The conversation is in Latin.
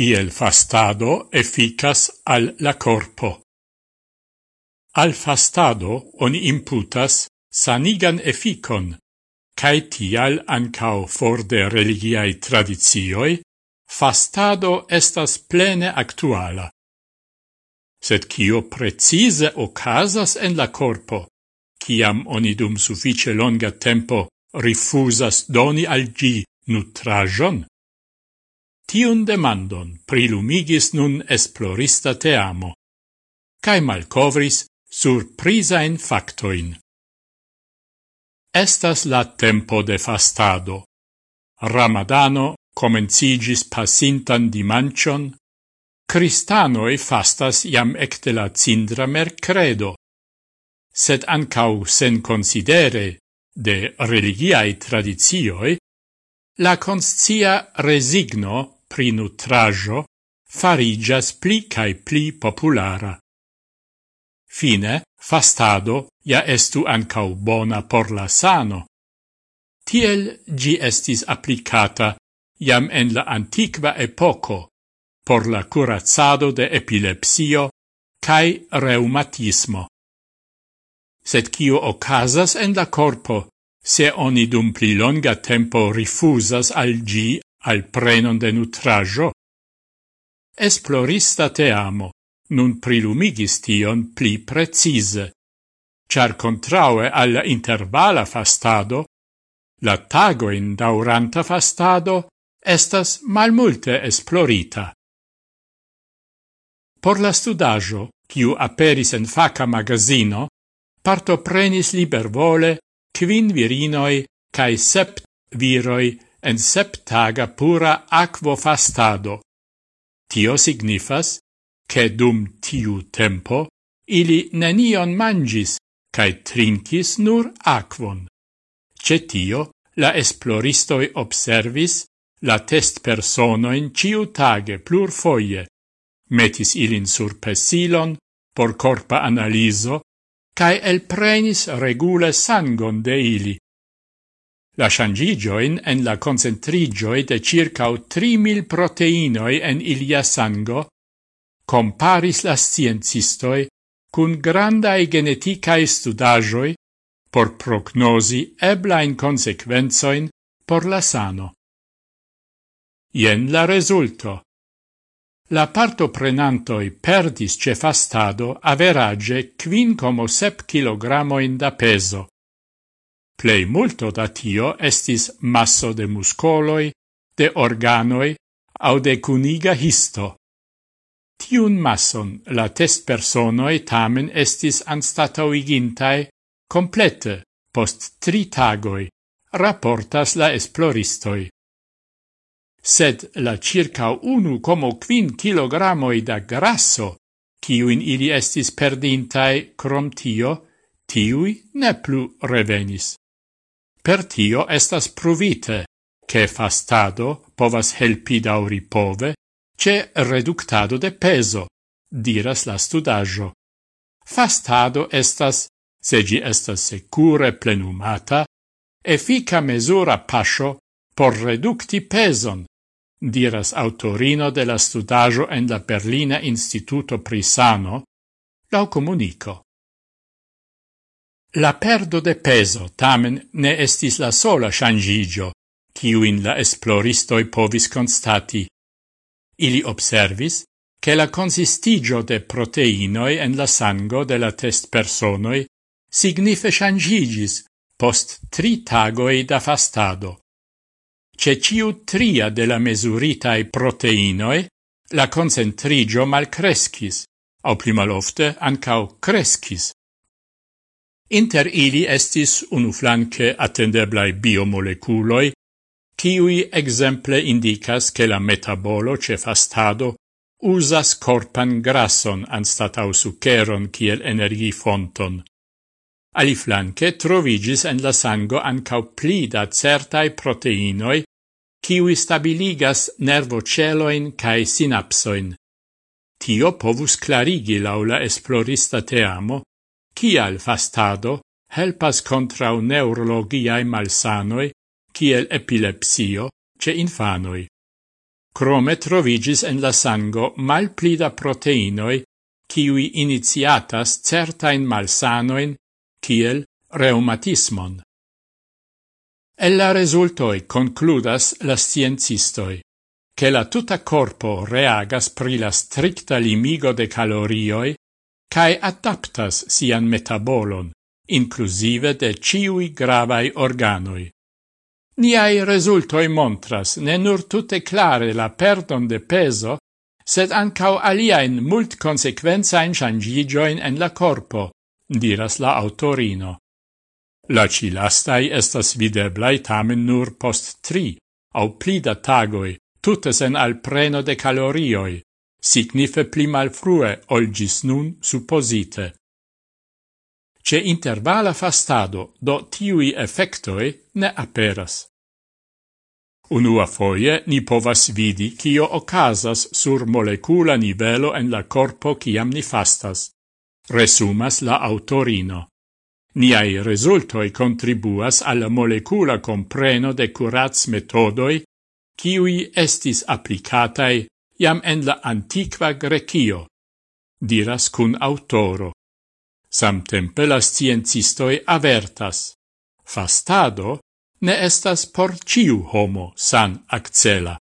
kiel fastado efficas al la corpo. Al fastado oni imputas sanigan efficon, cae tial ancao for de religiae tradizioi, fastado estas plene actuala. Sed cio precise ocasas en la corpo, ciam oni dum suffice longa tempo rifusas doni al gi nutrajon, Tiun demandon prilumigis nun esplorista teamo, cae malcovris surprisain factoin. Estas la tempo de fastado. Ramadano comencigis pasintan dimancion, cristanoi fastas iam ecte la cindra mercredo, sed ancau sen considere de religiae tradizioi, la conscia resigno pri nutrajo farigas pli cae pli populara. Fine, fastado ja estu ancau bona por la sano. Tiel gi estis applicata jam en la antiqua epoco por la curazzado de epilepsio cae reumatismo. Sed cio ocasas en la corpo, se oni dum pli longa tempo rifusas al gi al prenon de nutrajo. Esplorista te amo, nun prilumigis tion pli precise, char contraue al intervala fastado, la tagoin dauranta fastado estas malmulte esplorita. Por la studajo, kiu aperis en faca magazino, parto prenis libervole quin virinoi cae sept viroi en septaga pura aquo fastado. Tio signifas, che dum tiu tempo ili nenion mangis, cae trinkis nur aquon. Cetio, la esploristoi observis la test personoin ciu tage plur foie, metis ilin sur pesilon por corpa analiso, cae elprenis regule sangon de ili, la changigioin en la concentrigioi de circau 3.000 proteinoi en ilia sango, comparis la sciencistoi cun grandae geneticae studagioi por prognosi eblain consequenzoin por la sano. Ien la resulto. La parto prenantoi perdis ce fastado average 5,7 kg da peso, Plei multo da tio estis masso de muscoloi, de organoi, au de cuniga histo. Tiun masson la test personoi tamen estis anstatauigintai complete post tri tagoi, raportas la esploristoi. Sed la circa unu como quin kilogramoi da grasso, ciuin ili estis perdintai crom tio, tiui ne plu revenis. Per tio estas pruvite, che fastado povas helpi dauri pove ce reductado de peso, diras la studaggio. Fastado estas, se gi estas secure plenumata, effica mesura pascio por reducti peson, diras autorino de la studaggio en la Berlina Instituto Prisano, lau comunico. La perdo de peso tamen ne estis la sola shangigio, ciuin la esploristoi povis constati. Ili observis che la consistigio de proteinoi en la sango de la test personoi signife changigis post tri tagoi da fastado. Ce ciu tria de la mesuritae proteinoi, la concentrigio malcrescis, au pli malofte ancau crescis, Inter ili estis unuflanque attendeblai biomoleculoi, kiui exemple indicas che la metabolo ce fastado usas corpan grasson anstatau succheron kiel energi fonton. Ali flanque trovigis en la sango ancau pli da certai proteinoi, kiui stabiligas nervoceloin cae sinapsoin. Tio povus clarigi laula esplorista teamo Cial fastado helpas contrau neurologiae malsanoi, ciel epilepsio, ce infanoi. Crome trovigis en la sango malplida proteinoi, ciui iniziatas certain malsanoin, kiel reumatismon. Ella resultoi concludas la sciencistoi, che la tuta corpo reagas pri la stricta limigo de calorioi cae adaptas sian metabolon, inclusive de ciui gravai organoi. Niai resultoi montras ne nur tutte clare la perdon de peso, sed ancau aliaen mult consequenzaen changigioin en la corpo, diras la autorino. La cilastai estas videblai tamen nur post tri, au plida tagoi, tutes en al preno de calorioi, signife pli malfrue ol gis nun supposite. Ce intervala fastado do tiui effectoi ne aperas. Unua foie ni povas vidi cio ocasas sur molecula nivelo en la corpo ciam ni fastas. Resumas la autorino. Niai resultoi contribuas alla molecula compreno de curats metodoi, ciui estis applicatai iam en la antiqua Grecio, diras cun autoro. Samtempe la sciencistoi avertas, fastado ne estas por ciu homo san accela.